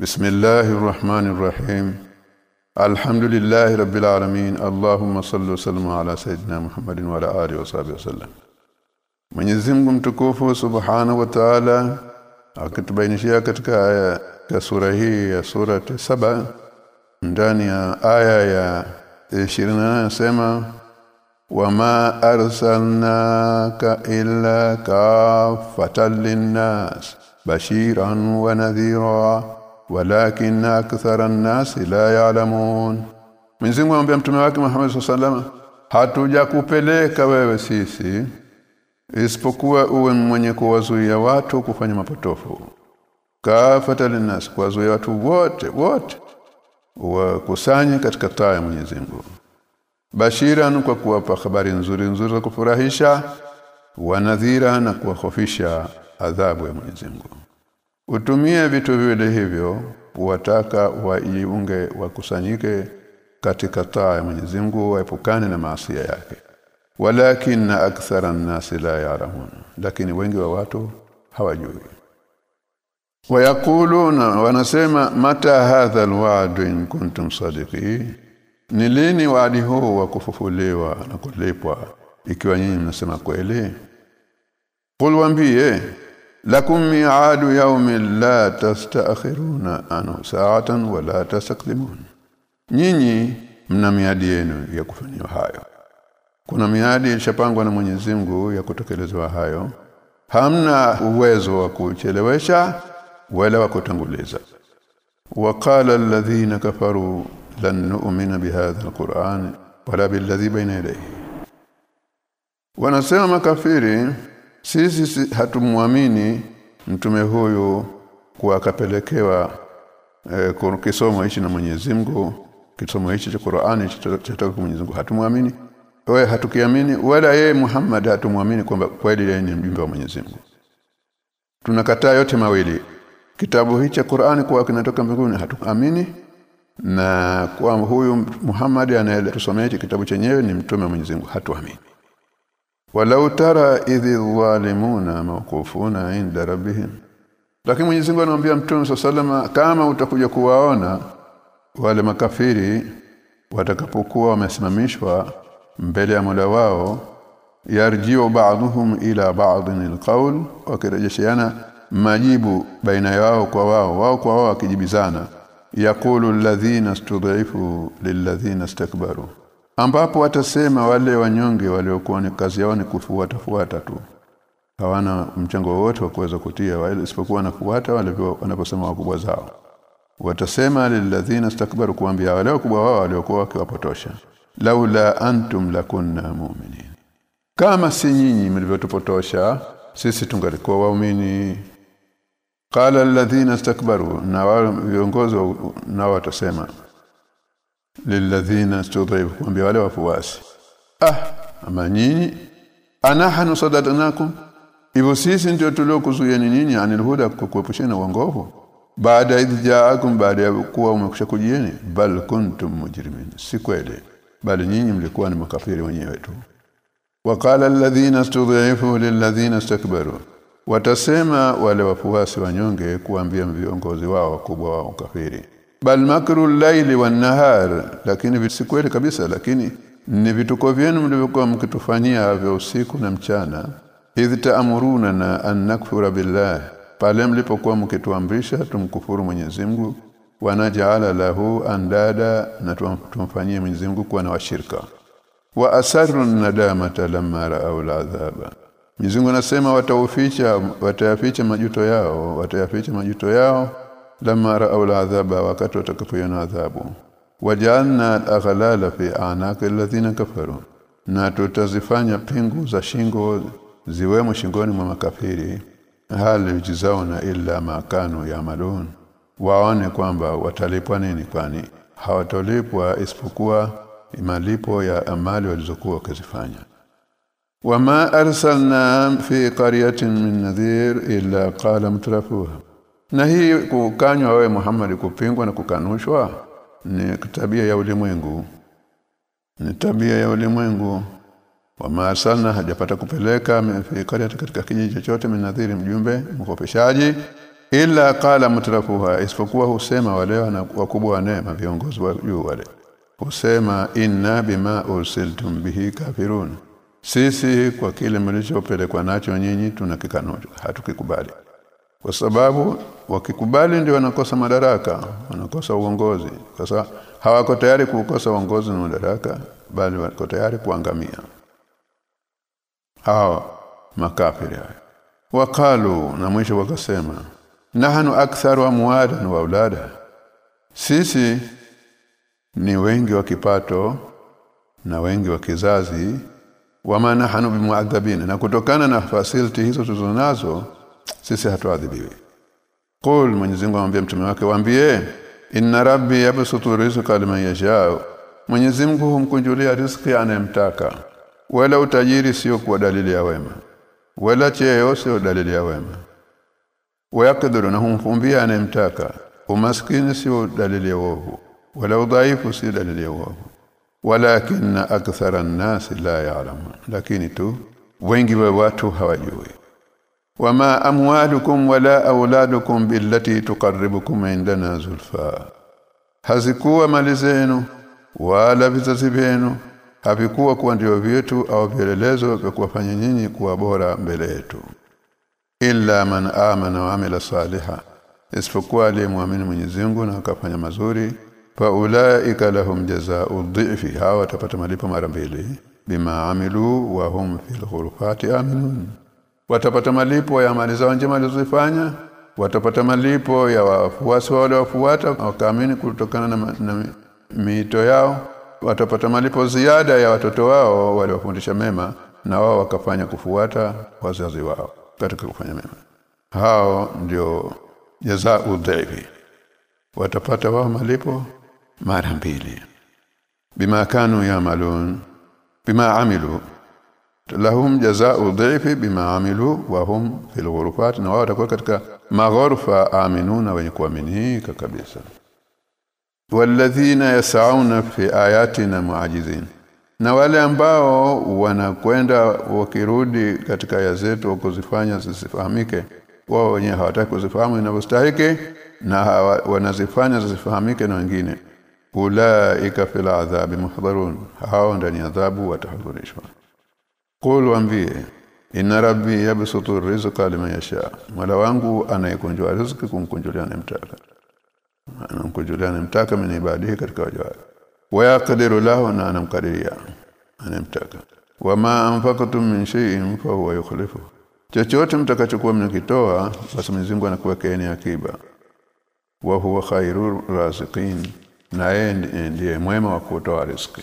بسم الله الرحمن الرحيم الحمد لله رب العالمين اللهم صل وسلم على سيدنا محمد وعلى اله وصحبه وسلم من يزمكم تكوفو سبحانه وتعالى اكتبينشيا katika aya ya sura hii ya sura 7 ndani ya aya ya 28 nasema wama arsalnaka illa kafatan linnas bashiran wa nadhira. Walakin akthara an-nas la ya'lamun. Mwenyezi Mungu mtume wake Muhammad sallallahu hatujakupeleka wewe sisi isipokuwa uwe mwenye kuwazuia watu kufanya mapotofu. Kafata linnas kuwazuia watu wote wote wakusanye katika taa ya Mwenyezi Mungu. Bashiran kwa kuwapa habari nzuri nzuri za kufurahisha wanadhira na kuwahofisha adhabu ya Mwenyezi Mungu utumie vitu vile hivyo wataka waiunge wakusanyike katika taa ya Mwenyezi Mungu waepukane na maasi yake. Walakin akthara an-nas la ya'lamun lakini wengi wa watu hawajui. Wayakuluna wanasema mata hadha alwa'd in kuntum sadiqin ni lini waadi huu wa kufufuliwa na kulipwa ikiwa nyinyi mnasema kweli? Qul wambie lakum mi'adu yawmin la tasta'khiruna anhu sa'atan wa la tastaqdimun nyinyi mna miadi yenu ya kufanywa hayo. Kuna miadi ilishapangwa na Mwenyezi Mungu ya kutekelezwa hayo. Hamna uwezo wa kuchelewesha wala wa kutanguliza. Waqala alladhina kafaru lan nu'mina bihadha alquran wala billadhi bayna yadayhi. Wanasema makafiri sisi hatumwamini mtume huyu kuwa akapelekewa e, kisomo hichi na Mwenyezi Mungu kisomo hichi cha Qur'ani cha Mwenyezi Mungu. Hatumwamini. Wewe hatukiamini wala yeye Muhammad hatumwamini kwamba kweli yeye ni mjumbe wa Mwenyezi Mungu. Tunakataa yote mawili. Kitabu hichi cha Qur'ani kwa kinatoka mbinguni hatuamini na kwa huyu Muhammad anayetusomea kitabu chenyewe ni mtume wa Mwenyezi Mungu hatuamini walau tara idhi dhalimuna mawqufuna inda rabbihim. Lakini Mwenyezi Mungu anamwambia mtume sallallahu kama utakuja kuwaona wale makafiri watakapokuwa wamesimamishwa mbele ya Mola wao yarjiu ba'dhum ila ba'dhin alqawl wakirejeshiana majibu baina yao kwa wao wao kwa wao wakijibizana. Yaqulu alladhina stud'ifu lilladhina istakbaru ambapo watasema wale wanyonge waliokuwa ni kazi yao ni kufuata fuata tu. Hawana mchango wote wa kuweza kutia wale isipokuwa wanafuata wale wanaposema wakubwa zao. Watasema lilladhina stakbaru kuambia wale wakubwa wao waliokuwa wakiwapotosha laula antum lakunna mu'minin. Kama si nyinyi mlivyotupotosha sisi tungalikuwa waumini. Qala alladhina stakbaru na wale viongozi nao watasema lilladhina istudhifu kwambia wale wafuasi. Ah ama nyinyi anahanu sadadnakum hivyo sisi ndio tuliokuzuieni nyinyi anil huda kukuepushana uongofu? Baada jaakum baada ya kuwa umekushakujieni bal kuntum mujrimin. Si kweli bali nyinyi mlikuwa ni makafiri wenyewe tu. Waqala alladhina istudhifu lilladhina istakbaru. Watasema wale wafuasi wanyonge kuambia viongozi wao wakubwa wao kafiri bal makru al-layli wan-nahar. Lakini si kweli kabisa lakini ni vituko vyenu mlivyokuwa mkitufanyia vya usiku na mchana. Idh ta'muruna na an nakfura billah. Pale mlipokuwa mkituamrisha tumkufuru Mwenyezi Mungu wanajala lahu andada na tumfanyie Mwenyezi Mungu kuwa na washirika. Wa asarru nadamata lamma ra'aw al'adhaba. Mwenyezi Mungu anasema watauficha watayaficha majuto yao watayaficha majuto yao lamma ra'aw al'adhaba wakati watakapoona adhabu wajalna al-aghlala fi a'naqi alladhina kafaru na tutazifanya pingu za shingo ziwemo shingoni mwa makafiri. Hal yujzauna illa ma kanu yamalun waone kwamba watalipwa nini kwani? Hawatolipwa isipokuwa malipo ya amali walizokuwa wakizifanya. Wama arsalna fi qaryatin min nadhir illa qala mutrafuha na hii kukanywa wewe Muhammad kupingwa na kukanushwa ni tabia ya ulimwengu. Ni tabia ya ulimwengu. Wama arsalna hajapata kupeleka mafikari katika kijiji chochote minadhiri mjumbe mkopeshaji ila kala mutrafuha isipokuwa husema wale wakubwa wa neema viongozi wa juu wale. Husema inna bima ursiltum bihi kafirun. Sisi kwa kile mlichopelekwa nacho nyinyi tunakikanusha hatukikubali kwa sababu wakikubali ndio wanakosa madaraka wanakosa uongozi. Sababu hawako tayari kukosa uongozi na madaraka bali wako tayari kuangamia. Hao makafiri haya. Wakalu na mwisho wakasema nahnu aktharu amwalan wa aulada. Sisi ni wengi wa kipato na wengi wa kizazi. Wama nahnu bimuadhabin na kutokana na fasiliti hizo tulizonazo sisi hatuadhibiwi. Qul Mwenyezi Mungu amwambia mtume wake waambie inna rabbi yabsutu rizqa liman yasha Mwenyezi Mungu humkunjulia riziki anayemtaka. Wala utajiri sio kwa dalili ya wema. Wala cheo sio dalili ya wema. Wayakdiru na humfumbia anayemtaka. Umaskini sio dalili ya uovu. Wala udhaifu sio dalili ya uovu. Walakin akthara an-nas la ya'lamun. Lakini tu wengi wa watu hawajui wama amwalukum wala auladukum billati tuqarribukum indana zulfa. Hazikuwa mali zenu wala vizazi vyenu havikuwa kuwa ndio vyetu au vielelezo vya kuwafanya nyinyi kuwa bora mbele yetu. Illa man amana wa amila saliha isipokuwa aliyemwamini Mwenyezi Mungu na akafanya mazuri fa ulaika lahum jazaa'u dhifi hawa watapata malipo mara mbili. Bima amilu wa hum fil ghurfati aminun watapata malipo ya amali zao njema walizofanya watapata malipo ya wafuasi wale wafuata wakaamini kutokana na, na miito yao watapata malipo ziada ya watoto wao waliwafundisha mema na wao wakafanya kufuata wazazi wao katika kufanya mema. Hao ndio jaza udhaifi watapata wao malipo mara mbili. Bima kanu ya malun bima amilu lahum jazaa'u dhifi bima amilu wa hum fil ghurufat na wao watakuwa katika maghorfa aminuna wenye kuaminika kabisa. Walladhina yas'auna fi ayatina mu'ajizin na wale ambao wanakwenda wakirudi katika aya zetu kuzifanya zisifahamike wao wenyewe hawataki kuzifahamu inavyostahili na wanazifanya zisifahamike na wengine. Ulaika fil adhabi muhdharun hao ndani adhabu watahudhurishwa qul ambie inna rabbi yabsutu rizqa liman yasha. Mola wangu anayekunjua riziki kumkunjulia anemtaka anamkunjulia anemtaka min ibadihi katika waja wake. Wayaqdiru lahu na anamkadiria anemtaka wama anfaqtum min shay'in fa huwa yukhlifu chochote mtakachokuwa mnakitoa basi Mwenyezi Mungu anakuwekeeni akiba. Wa huwa khairur raziqin. Na yeye ndiye mwema wa kutoa riziki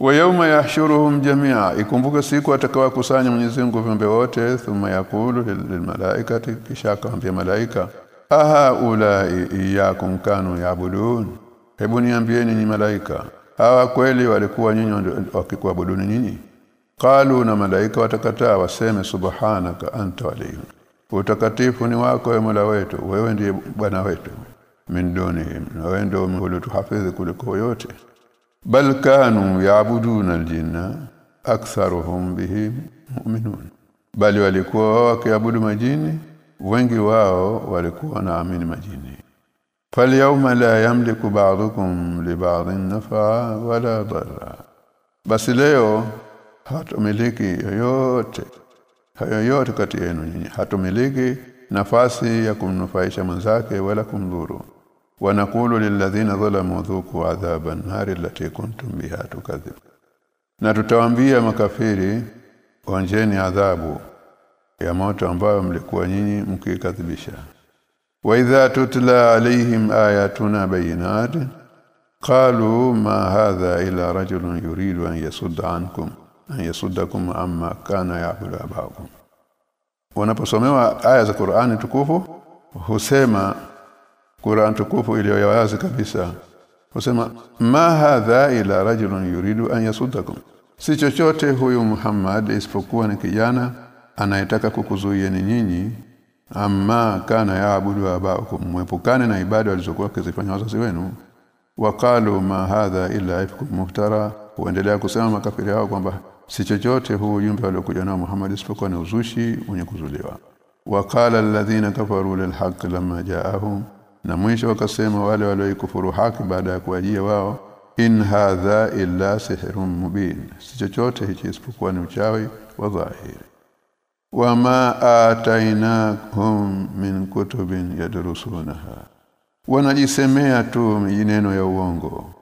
wa yawma yahshuruhum jami'a. Ikumbuke siku atakawakusanya Mwenyezi Mungu viumbe wote thumma yaqulu lilmalaikati kisha akamwambia malaika aha ulai iyakum kanu yabudun? Hebu niambieni ni malaika hawa kweli walikuwa nyinyi wakikuabuduni nyinyi qalu na malaika watakataa waseme subhanaka anta waliyun. Utakatifu ni wako ya Mola wetu wewe ndiye bwana wetu. Min dunihim na wewe ndio ulituhafidhi kuliko yote bal kanu yaabuduna aljinna aktharuhum bihi mu'minun bali walikuwa wakiabudu majini wengi wao walikuwa naamini majini. Falyawma la yamliku ba'dukum li ba'din nafa wala darra. Basi leo hatumiliki yoyote yoyote kati yenu nyinyi. Hatumiliki nafasi ya kumnufaisha mwenzake wala kumdhuru wanakulu lilladhina zalamu dhuku adhaban nari allati kuntum biha tukadhib. Na tutawaambia makafiri onjeni adhabu ya moto ambayo mlikuwa nyinyi mkikadhibisha wa idha tutla alaihim ayatuna bayinat qalu ma hadha ila rajulun yuridu an yasudda ankum an yasuddakum amma kana ya'budu abakum wanaposomewa aya za Qur'ani tukufu husema Qur'an tukufu iliyo wazi kabisa. Husema ma hadha ila rajulun yuridu an yasuddakum. Si chochote huyu Muhammad isipokuwa ni kijana anayetaka kukuzuieni nyinyi amma kana yaabudu abaakum mwepukane na ibada walizokuwa kizifanya wazazi wenu. Waqalu ma hadha illa ifkum muftara huendelea kusema makafiri hao kwamba si chochote huu jumbe waliokuja nao Muhammad isipokuwa ni uzushi mwenye kuzuliwa. Waqala alladhina kafaru lilhaq lamma ja'ahum na mwisho wakasema wale walioikufuru haki baada ya kuajia wao in hadha illa sihrun mubin. Si chochote hichi isipokuwa ni uchawi wa dhahiri. Wama atainahum min kutubin yadrusunaha. Wanajisemea tu mijineno ya uongo.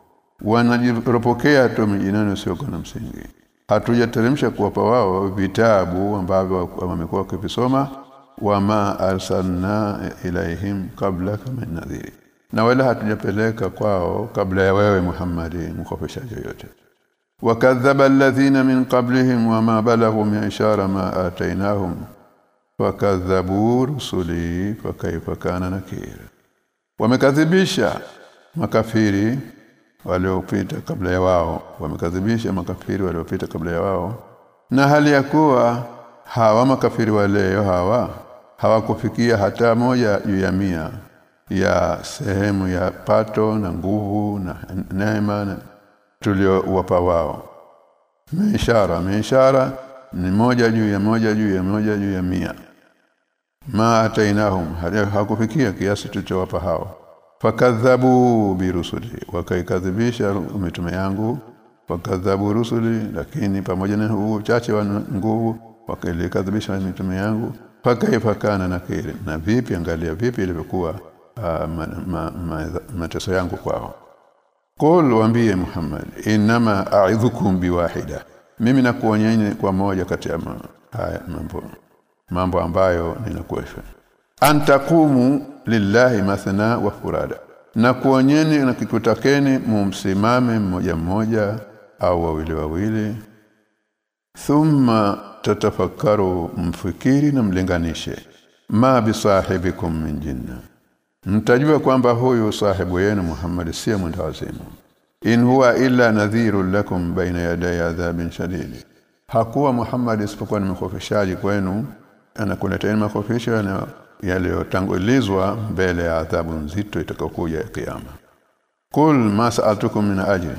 Wanajiropokea tu mijineno sio na msingi. Hatujateremsha kuwapa wao vitabu ambavyo wamekuwa wakivisoma wama arsalna ilaihim qabla min nadhiri. Na wala hatujapeleka kwao kabla ya wewe Muhammad mkopeshaji yote wakadhaba alladhina min qablihim wama balaghu min ishara ma atainahum wakadhabu rusuli fakaifa kana nakir. Wamekadhibisha makafiri waliopita kabla ya wao. Wamekadhibisha makafiri waliopita kabla ya wao. Na hali ya kuwa hawa makafiri wale hawa hawakufikia hata moja juu ya mia ya sehemu ya pato na nguvu na neema na tuliowapa wao. Mishara mishara ni moja juu ya moja juu ya moja juu ya mia. Ma atainahum hakufikia kiasi tulichowapa hao. Fakadhabu birusuli wakaikadhibisha mitume yangu. Wakadhabu rusuli lakini pamoja na huo uchache wa nguvu wakaikadhibisha mitume yangu fakaifa na kile na vipi angalia vipi ilivyokuwa mateso yangu kwao. Qul waambie Muhammad inama a'idhukum biwahida. Mimi nakuonyeni kwa moja kati ya haya mambo mambo ambayo ninakuesha antakumu lillahi mathna wa furada. Na kuonyeni na kikutakeni mumsimame mmoja mmoja au wawili wawili. Thumma tatafakaru mfikiri na mlinganishe. Ma bisahibikum min jinna. Mtajua kwamba huyu sahibu yenu Muhammad si mwendawazimu in huwa illa nadhirun lakum baina yaday adhabin shadid. Hakuwa Muhammad isipokuwa ni mkhofishaji kwenu anakuletea makofisho na yaliyotangulizwa mbele ya adhabu nzito itakayokuja ya kiyama. Kul mas'atukum min ajri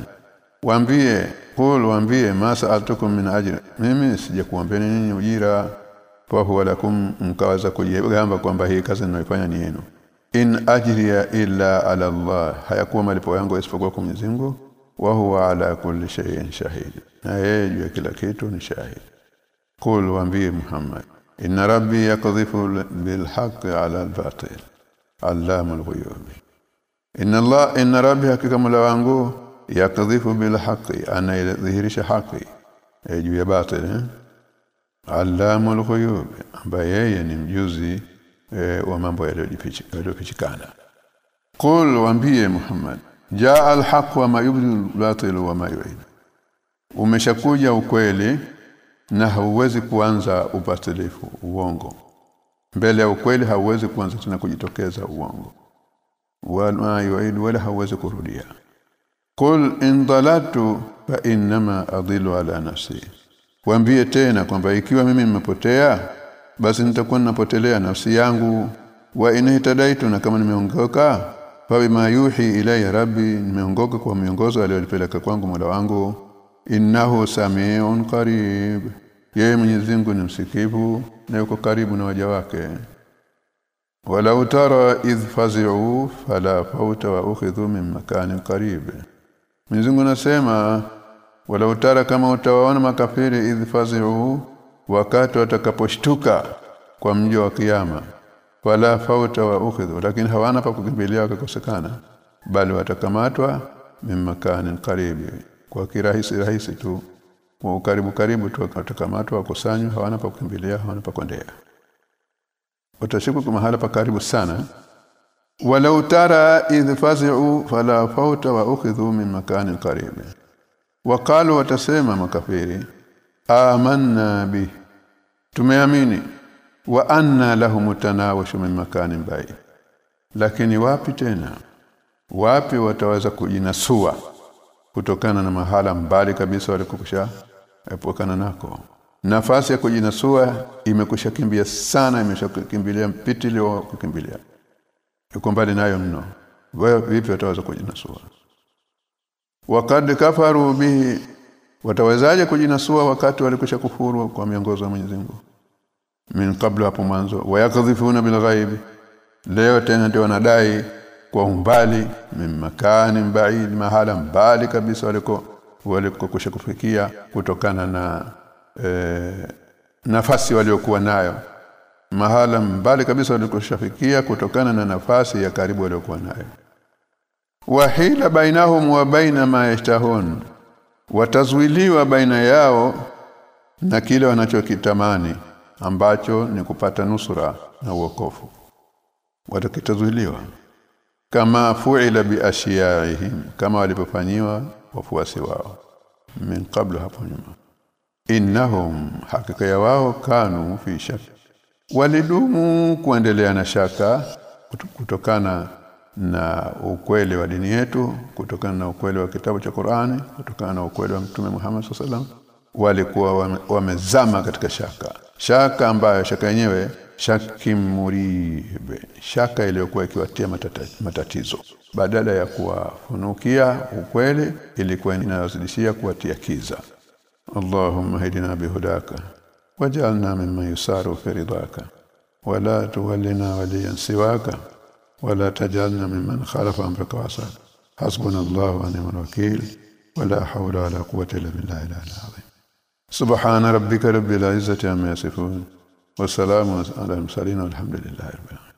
waambie qul waambie ma sa'altukum min ajri. Mimi sijakuambieni nini ujira. Fa huwa lakum mkawaza kujigamba kwamba hii kazi ninayoifanya ni yenu. In ajriya illa ala Allah. Hayakuwa malipo yangu isipokuwa kwa Mwenyezi Mungu. Wa huwa ala kulli shay'in shahid. Na yeye juu ya kila kitu ni shahid. Qul waambie Muhammad. Inna rabbi yakdhifu bil haqqi ala al batil. Allamul ghuyub. Inna Allah inna rabbi hakika mola wangu yakdhifu bil haqqi anayadhihirisha haki juu ya batil eh? allamul ghuyub ambaye yeye ni mjuzi e, wa mambo yaliyofichikana qul waambie muhammad jaa alhaq wa ma yubdil batil wa ma yu'id umeshakuja ukweli na hauwezi kuanza upatilifu uongo mbele ya ukweli hauwezi kuanza tena kujitokeza uongo wala yu'id wala hauwezi kurudia qul in dalatu fa inma adilu ala nafsi. Waambie tena kwamba ikiwa mimi nimepotea basi nitakuwa ninapotelea nafsi yangu. Wa inahitadaitu na kama nimeongoka fa bima yuhi ilayya rabbi nimeongoka kwa miongozo aliyolipeleka kwangu Mola wangu. Innahu samiun qarib. Yeye Mwenyezi Mungu ni msikivu na yuko karibu na waja wake. Wala tara idh fazi'u fala fauta wa ukhidhu min makanin qarib Mwenyezi nasema wala utara kama utawaona makafiri idhfazihu wakati watakaposhtuka kwa mji wa kiyama wala fauta wa ukhidhu lakini hawana pa kukimbilia wakakosekana bali watakamatwa mimakani karibi kwa kirahisi rahisi tu. Kwa ukaribu karibu tu watakamatwa wakosanywa hawana pa kukimbilia hawana pa kwendea watashikwa kwa mahala pa karibu sana walau tara idh fazi'u fala fauta wa ukhidhu min makanin karibi waqalu watasema makafiri amanna bi tumeamini. Wa anna lahum tanawashu min makanin ba'i. Lakini wapi tena? Wapi wataweza kujinasua kutokana na mahala mbali kabisa walikokusha epukana nako? Nafasi ya kujinasua imekushakimbia sana imeshakimbilia mpitili kukimbilia yuko mbali nayo mno. Wao vipi wataweza kujinasua? Wakad kafaru bihi watawezaje kujinasua wakati walikwisha kufuru kwa miongozo ya Mwenyezi Mungu? Min kabla hapo mwanzo wayakadhifuna bil ghaibi. Leo tena ndio wanadai kwa umbali min makani ba'id mahala mbali kabisa waliko waliko kufikia kutokana na e, nafasi waliokuwa nayo mahala mbali kabisa walikoshafikia kutokana na nafasi ya karibu waliokuwa nayo. Wahila bainahum wa baina ma yashtahun watazwiliwa baina yao na kile wanachokitamani ambacho ni kupata nusura na uokofu. Watakitazuiliwa. Kama fuila biashiyaihim kama walipofanyiwa wafuasi wao. Min qabla hapo nyuma. Innahum hakika ya wao kanu fi shak walidumu kuendelea na shaka kutokana na ukweli wa dini yetu kutokana na ukweli wa kitabu cha Qur'ani kutokana na ukweli wa Mtume Muhammad SAW walikuwa wamezama katika shaka. Shaka ambayo shaka yenyewe shaki muribe. Shaka iliyokuwa ikiwatia matatizo. Badala ya kuwafunukia ukweli ilikuwa inawazidishia kuwatia kiza. Allahumma hidina bihudaka wajalna mimma yusaru fi ridaka wala tuwallina waliyan siwaka wala tajalna mimman khalafa amraka wasa hasbunallahu wa ni'mal wakeel wala hawla wala quwwata illa billahi al-'azim subhana rabbika rabbil izzati amma yasifun wa salamun ala al-mursalin walhamdulillahi rabbil alamin.